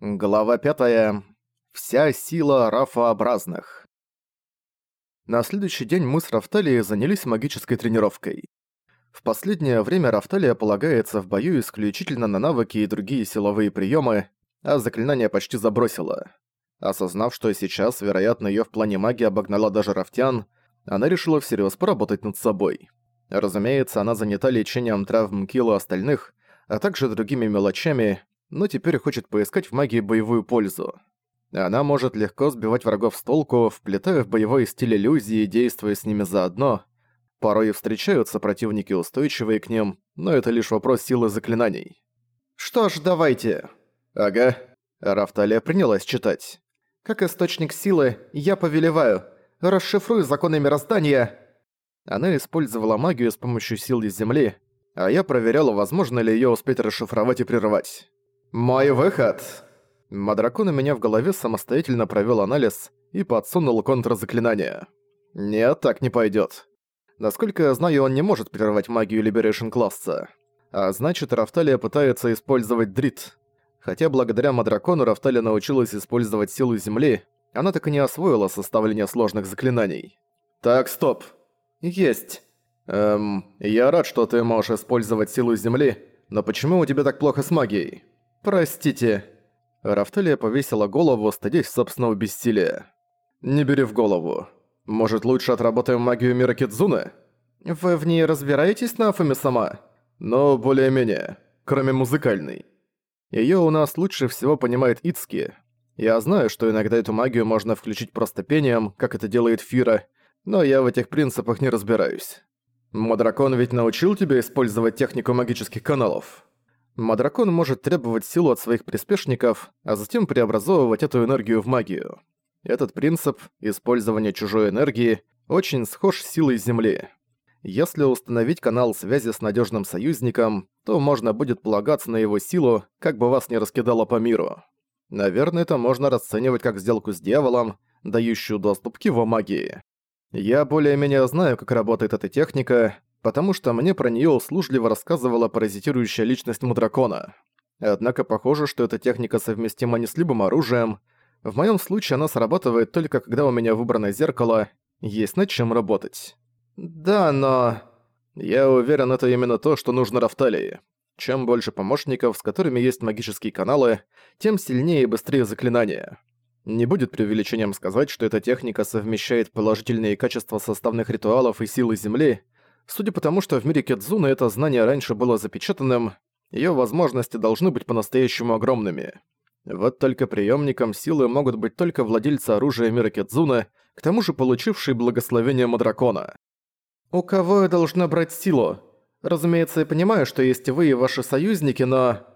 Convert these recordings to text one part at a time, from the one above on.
Глава 5. Вся сила рафообразных. На следующий день мы с Рафталией занялись магической тренировкой. В последнее время Рафталия полагается в бою исключительно на навыки и другие силовые приемы, а заклинание почти забросила. Осознав, что сейчас, вероятно, ее в плане магии обогнала даже Рафтян, она решила всерьез поработать над собой. Разумеется, она занята лечением травм Килу остальных, а также другими мелочами, но теперь хочет поискать в магии боевую пользу. Она может легко сбивать врагов с толку, вплетая в боевой стиль иллюзии, действуя с ними заодно. Порой встречаются противники устойчивые к ним, но это лишь вопрос силы заклинаний. «Что ж, давайте». «Ага». Рафталия принялась читать. «Как источник силы, я повелеваю. Расшифруй законы мироздания». Она использовала магию с помощью силы Земли, а я проверяла, возможно ли её успеть расшифровать и прервать. «Мой выход!» Мадракон у меня в голове самостоятельно провёл анализ и подсунул контрзаклинание. Нет, так не пойдёт. Насколько я знаю, он не может прервать магию Liberation класса. А значит, Рафталия пытается использовать дрит. Хотя благодаря Мадракону Рафталия научилась использовать силу Земли, она так и не освоила составление сложных заклинаний. «Так, стоп!» «Есть!» «Эм, я рад, что ты можешь использовать силу Земли, но почему у тебя так плохо с магией?» «Простите». Рафталия повесила голову, стыдясь собственного бессилия. «Не бери в голову. Может, лучше отработаем магию мира Кидзуны?» «Вы в ней разбираетесь, Нафуми сама?» «Ну, более-менее. Кроме музыкальной. Её у нас лучше всего понимает Ицки. Я знаю, что иногда эту магию можно включить просто пением, как это делает Фира, но я в этих принципах не разбираюсь. Мадракон ведь научил тебя использовать технику магических каналов?» Мадракон может требовать силу от своих приспешников, а затем преобразовывать эту энергию в магию. Этот принцип использования чужой энергии очень схож с силой Земли. Если установить канал связи с надежным союзником, то можно будет полагаться на его силу, как бы вас ни раскидало по миру. Наверное, это можно расценивать как сделку с дьяволом, дающую доступ к его магии. Я более-менее знаю, как работает эта техника, потому что мне про неё услужливо рассказывала паразитирующая личность Мудракона. Однако похоже, что эта техника совместима не с любым оружием. В моём случае она срабатывает только когда у меня выбрано зеркало, есть над чем работать. Да, но... Я уверен, это именно то, что нужно Рафталии. Чем больше помощников, с которыми есть магические каналы, тем сильнее и быстрее заклинания. Не будет преувеличением сказать, что эта техника совмещает положительные качества составных ритуалов и силы Земли, Судя по тому, что в мире Кедзуна это знание раньше было запечатанным, её возможности должны быть по-настоящему огромными. Вот только приёмником силы могут быть только владельцы оружия мира Кедзуна, к тому же получившие благословение Мадракона. «У кого я должна брать силу? Разумеется, я понимаю, что есть вы и ваши союзники, но...»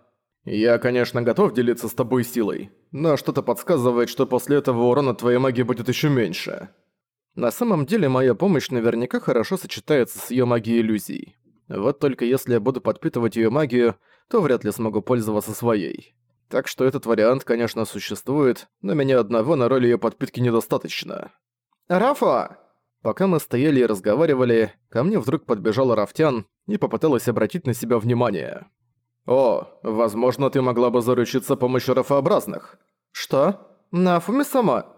«Я, конечно, готов делиться с тобой силой, но что-то подсказывает, что после этого урона твоей магии будет ещё меньше». На самом деле моя помощь наверняка хорошо сочетается с её магией иллюзий. Вот только если я буду подпитывать её магию, то вряд ли смогу пользоваться своей. Так что этот вариант, конечно, существует, но меня одного на роль её подпитки недостаточно. «Рафа!» Пока мы стояли и разговаривали, ко мне вдруг подбежала Рафтян и попыталась обратить на себя внимание. «О, возможно, ты могла бы заручиться помощью рафообразных». «Что? Нафуми сама?»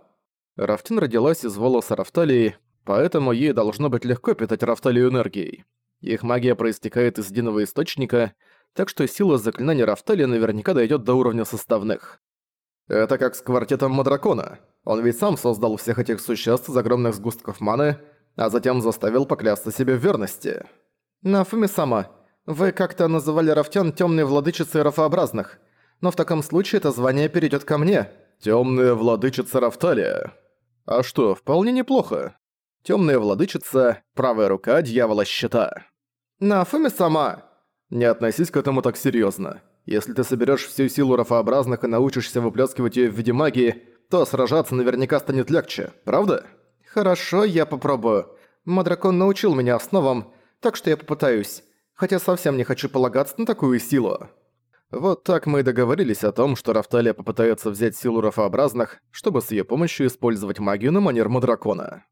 Рафтин родилась из волоса Рафталии, поэтому ей должно быть легко питать Рафталию энергией. Их магия проистекает из единого источника, так что сила заклинания Рафталии наверняка дойдет до уровня составных. Это как с квартетом Мадракона. Он ведь сам создал всех этих существ из огромных сгустков маны, а затем заставил поклясться себе в верности. Нафуми сама, вы как-то называли Рафтян темной владычицей рафообразных, но в таком случае это звание перейдет ко мне. Темная владычица Рафталия. А что, вполне неплохо. Темная владычица, правая рука дьявола щита. Нафуми сама. Не относись к этому так серьезно. Если ты соберешь всю силу рафообразных и научишься выплескивать ее в виде магии, то сражаться наверняка станет легче, правда? Хорошо, я попробую. Мадракон научил меня основам, так что я попытаюсь. Хотя совсем не хочу полагаться на такую силу. Вот так мы и договорились о том, что Рафталия попытается взять силу рафообразных, чтобы с ее помощью использовать магию на манер Мадракона.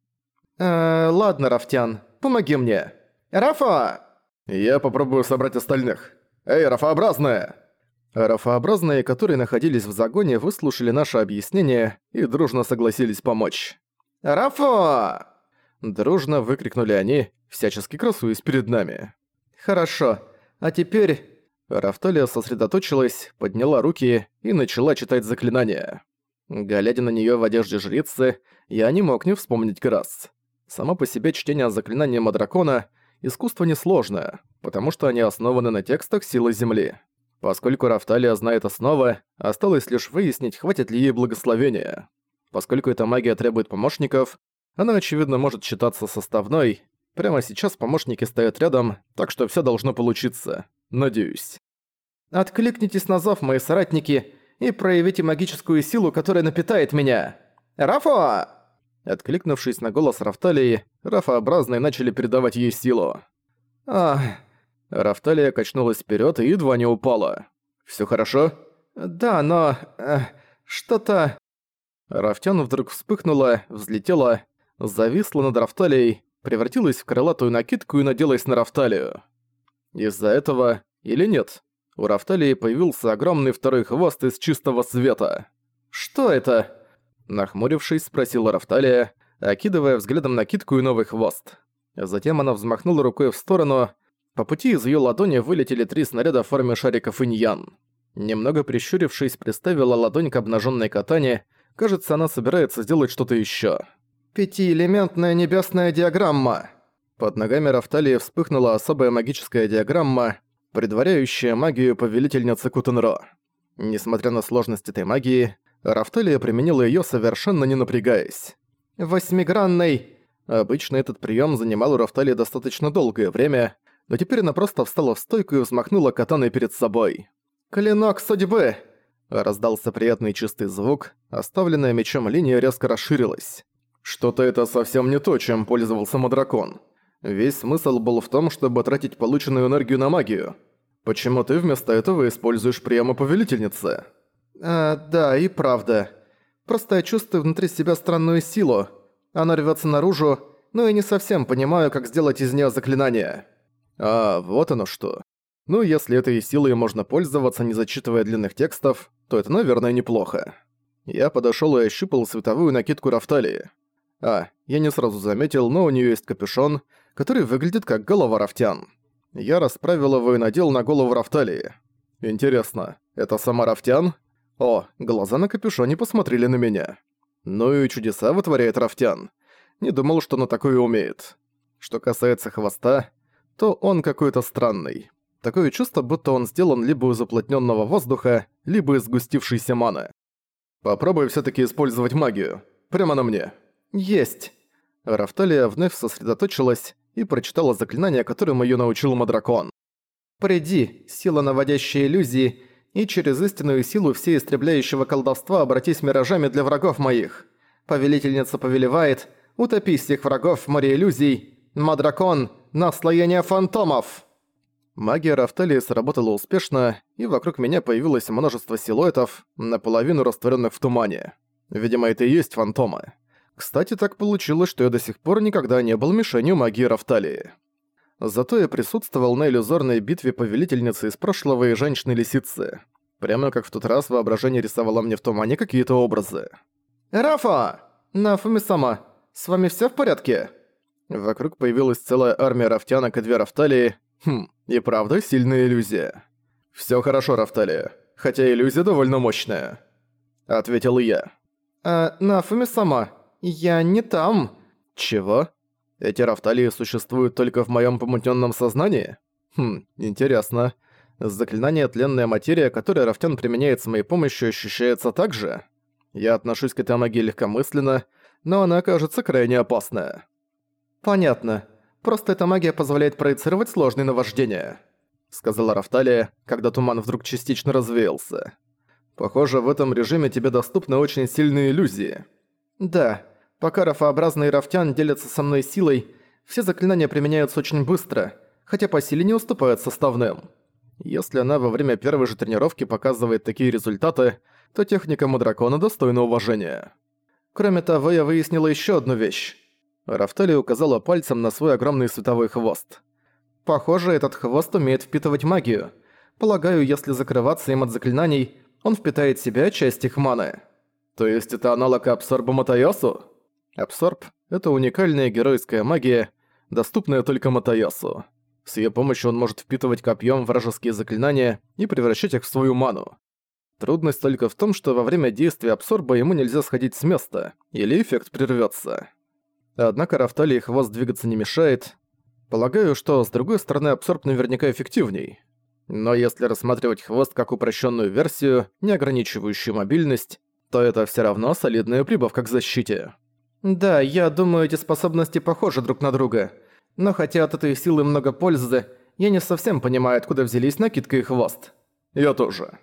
«Э, ладно, Рафтян, помоги мне. Рафа!» «Я попробую собрать остальных. Эй, рафообразная!» Рафообразные, которые находились в загоне, выслушали наше объяснение и дружно согласились помочь. «Рафо!» Дружно выкрикнули они, всячески красуясь перед нами. «Хорошо. А теперь...» Рафталия сосредоточилась, подняла руки и начала читать заклинания. Глядя на неё в одежде жрицы, я не мог не вспомнить Грасс. Само по себе чтение заклинания Мадракона – искусство несложное, потому что они основаны на текстах силы Земли. Поскольку Рафталия знает основы, осталось лишь выяснить, хватит ли ей благословения. Поскольку эта магия требует помощников, она, очевидно, может считаться составной. Прямо сейчас помощники стоят рядом, так что всё должно получиться. Надеюсь. «Откликнитесь на зов, мои соратники, и проявите магическую силу, которая напитает меня! Рафа!» Откликнувшись на голос Рафталии, Рафаобразные начали передавать ей силу. «Ах...» Рафталия качнулась вперед и едва не упала. Все хорошо?» «Да, но... Э, что-то...» Рафтян вдруг вспыхнула, взлетела, зависла над Рафталией, превратилась в крылатую накидку и наделась на Рафталию. Из-за этого... Или нет? У Рафталии появился огромный второй хвост из чистого света. «Что это?» Нахмурившись, спросила Рафталия, окидывая взглядом накидку и новый хвост. Затем она взмахнула рукой в сторону. По пути из её ладони вылетели три снаряда в форме шариков иньян. Немного прищурившись, приставила ладонь к обнажённой катане. Кажется, она собирается сделать что-то ещё. «Пятиэлементная небесная диаграмма!» Под ногами Рафталии вспыхнула особая магическая диаграмма, предваряющая магию повелительницы Кутенро. Несмотря на сложность этой магии, Рафталия применила её совершенно не напрягаясь. «Восьмигранный!» Обычно этот приём занимал у Рафталии достаточно долгое время, но теперь она просто встала в стойку и взмахнула катаной перед собой. «Клинок судьбы!» Раздался приятный чистый звук, оставленная мечом линия резко расширилась. Что-то это совсем не то, чем пользовался Мадракон. Весь смысл был в том, чтобы тратить полученную энергию на магию. Почему ты вместо этого используешь приемы повелительницы? А, да, и правда. Просто я чувствую внутри себя странную силу. Она рвется наружу, но я не совсем понимаю, как сделать из нее заклинание. А, вот оно что. Ну, если этой силой можно пользоваться, не зачитывая длинных текстов, то это, наверное, неплохо. Я подошел и ощупал световую накидку Рафталии. А, я не сразу заметил, но у нее есть капюшон, который выглядит как голова Рафтян. Я расправил его и надел на голову Рафталии. Интересно, это сама Рафтян? О, глаза на капюшоне посмотрели на меня. Ну и чудеса вытворяет Рафтян. Не думал, что она такое умеет. Что касается хвоста, то он какой-то странный. Такое чувство, будто он сделан либо из уплотненного воздуха, либо из сгустившейся маны. Попробуй все таки использовать магию. Прямо на мне. Есть. Рафталия вновь сосредоточилась и прочитала заклинание, которым её научил Мадракон. «Приди, сила наводящей иллюзии, и через истинную силу всеистребляющего колдовства обратись миражами для врагов моих. Повелительница повелевает, утопи всех врагов в море иллюзий. Мадракон, наслоение фантомов!» Магия Рафталии сработала успешно, и вокруг меня появилось множество силуэтов, наполовину растворенных в тумане. Видимо, это и есть фантомы. Кстати, так получилось, что я до сих пор никогда не был мишенью магии Рафталии. Зато я присутствовал на иллюзорной битве повелительницы из прошлого и женщины-лисицы. Прямо как в тот раз воображение рисовало мне в тумане какие-то образы. «Рафа! Нафуми-сама, с вами все в порядке?» Вокруг появилась целая армия рафтянок и две Рафталии. Хм, и правда сильная иллюзия. Все хорошо, Рафталия, хотя иллюзия довольно мощная», — ответил я. «А, Нафуми-сама, «Я не там». «Чего? Эти рафталии существуют только в моем помутненном сознании? Хм, интересно. Заклинание «Тленная материя», которое Рафтян применяет с моей помощью, ощущается так же? Я отношусь к этой магии легкомысленно, но она кажется крайне опасная». «Понятно. Просто эта магия позволяет проецировать сложные наваждения», сказала Рафталия, когда туман вдруг частично развеялся. «Похоже, в этом режиме тебе доступны очень сильные иллюзии». «Да. Пока рафообразный рафтян делятся со мной силой, все заклинания применяются очень быстро, хотя по силе не уступают составным. Если она во время первой же тренировки показывает такие результаты, то техника Мадракона достойна уважения. Кроме того, я выяснила еще одну вещь. Рафтали указала пальцем на свой огромный световой хвост. Похоже, этот хвост умеет впитывать магию. Полагаю, если закрываться им от заклинаний, он впитает в себя часть их маны. То есть это аналог Абсорба Матайосу? Абсорб — это уникальная геройская магия, доступная только Матаясу. С ее помощью он может впитывать копьем вражеские заклинания и превращать их в свою ману. Трудность только в том, что во время действия абсорба ему нельзя сходить с места, или эффект прервется. Однако Рафталии хвост двигаться не мешает. Полагаю, что с другой стороны абсорб наверняка эффективней. Но если рассматривать хвост как упрощенную версию, не ограничивающую мобильность, то это все равно солидная прибавка к защите. Да, я думаю, эти способности похожи друг на друга. Но хотя от этой силы много пользы, я не совсем понимаю, откуда взялись накидка и хвост. Я тоже.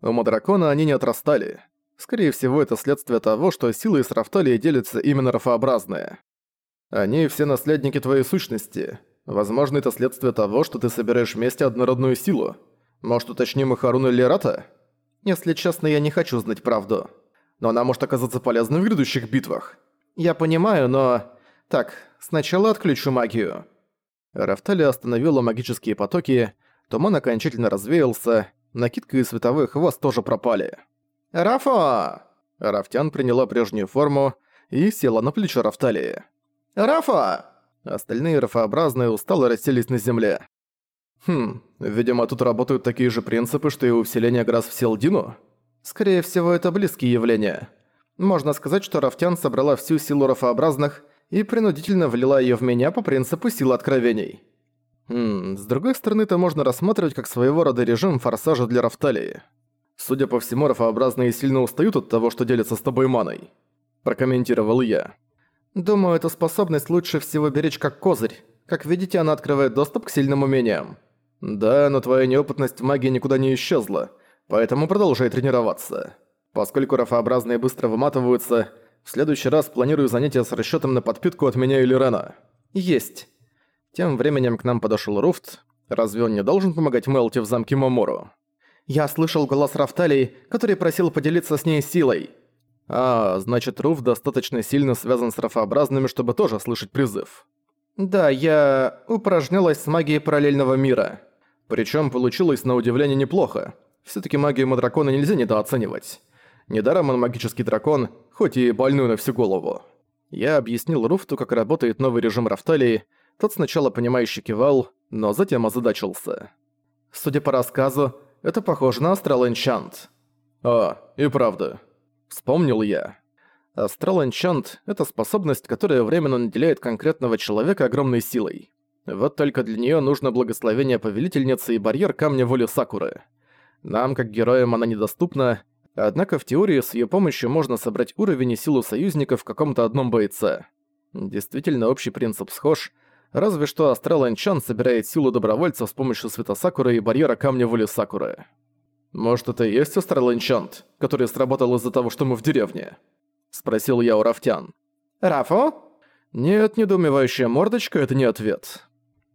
У Мадракона они не отрастали. Скорее всего, это следствие того, что силы из Рафталии делятся именно рафообразные. Они все наследники твоей сущности. Возможно, это следствие того, что ты собираешь вместе однородную силу. Может, уточним и Харуна или Рата? Если честно, я не хочу знать правду. Но она может оказаться полезной в грядущих битвах. Я понимаю, но... Так, сначала отключу магию. Рафталия остановила магические потоки, туман окончательно развеялся, накидка и световой хвост тоже пропали. «Рафа!» Рафтян приняла прежнюю форму и села на плечо Рафталии. «Рафа!» Остальные рафообразные устало расселись на земле. Хм, видимо, тут работают такие же принципы, что и у вселения Грас в Селдину? Скорее всего, это близкие явления. Можно сказать, что Рафтян собрала всю силу рафообразных и принудительно влила её в меня по принципу силы откровений. Хм, с другой стороны, это можно рассматривать как своего рода режим форсажа для Рафталии. Судя по всему, рафообразные сильно устают от того, что делятся с тобой маной. Прокомментировал я. Думаю, эту способность лучше всего беречь как козырь. Как видите, она открывает доступ к сильным умениям. Да, но твоя неопытность в магии никуда не исчезла, поэтому продолжай тренироваться. Поскольку рафообразные быстро выматываются, в следующий раз планирую занятия с расчетом на подпитку от меня или Рена. Есть. Тем временем к нам подошел Руфт. Разве он не должен помогать Мелти в замке Момору? Я слышал голос Рафталии, который просил поделиться с ней силой. А, значит, Руф достаточно сильно связан с рафообразными, чтобы тоже слышать призыв. Да, я упражнялась с магией параллельного мира. Причем получилось на удивление неплохо. все таки магию Мадракона нельзя недооценивать. Недаром он магический дракон, хоть и больной на всю голову. Я объяснил Руфту, как работает новый режим Рафталии. Тот сначала понимающе кивал, но затем озадачился. Судя по рассказу, это похоже на Астрал Энчант. А, и правда. Вспомнил я. Астрал Энчант — это способность, которая временно наделяет конкретного человека огромной силой. Вот только для нее нужно благословение Повелительницы и барьер Камня Воли Сакуры. Нам, как героям, она недоступна, однако в теории с ее помощью можно собрать уровень и силу союзников в каком-то одном бойце. Действительно, общий принцип схож, разве что Астрал Энчант собирает силу добровольцев с помощью Света Сакуры и барьера Камня Воли Сакуры. «Может, это и есть Астрал Энчант, который сработал из-за того, что мы в деревне?» — спросил я у Рафтян. «Рафо?» «Нет, недоумевающая мордочка — это не ответ».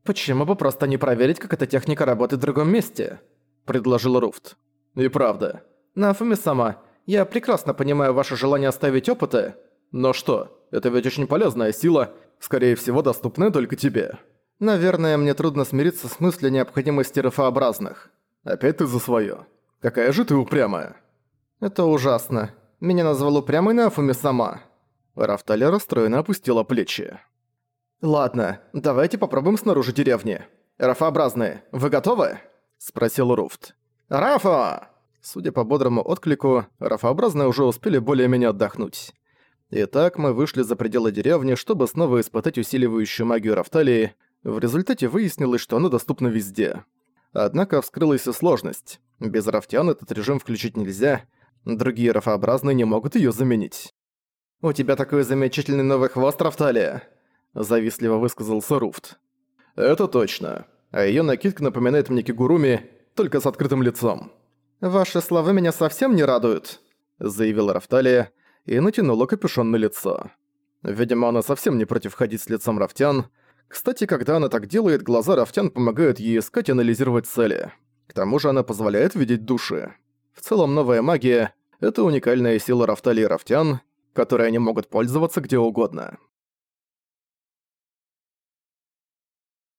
«Почему бы просто не проверить, как эта техника работает в другом месте?» — предложил Руфт. «И правда». «Нафуми сама, я прекрасно понимаю ваше желание оставить опыты». «Но что, это ведь очень полезная сила, скорее всего, доступная только тебе». «Наверное, мне трудно смириться с мыслью необходимости рафообразных». «Опять ты за своё. Какая же ты упрямая!» «Это ужасно. Меня назвал упрямой Нафуми сама». Рафталя расстроенно опустила плечи. «Ладно, давайте попробуем снаружи деревни. Рафообразные, вы готовы?» – спросил Руфт. «Рафа!» Судя по бодрому отклику, рафообразные уже успели более-менее отдохнуть. Итак, мы вышли за пределы деревни, чтобы снова испытать усиливающую магию Рафталии. В результате выяснилось, что она доступна везде. Однако вскрылась и сложность. Без рафтян этот режим включить нельзя, другие рафообразные не могут её заменить. «У тебя такой замечательный новый хвост, Рафталия!» Завистливо высказался Руфт. «Это точно. А её накидка напоминает мне Кигуруми, только с открытым лицом». «Ваши слова меня совсем не радуют», — заявила Рафталия и натянула капюшон на лицо. Видимо, она совсем не против ходить с лицом Рафтян, кстати, когда она так делает, глаза Рафтян помогают ей искать и анализировать цели. К тому же она позволяет видеть души. В целом, новая магия — это уникальная сила Рафтали и Рафтян, которой они могут пользоваться где угодно.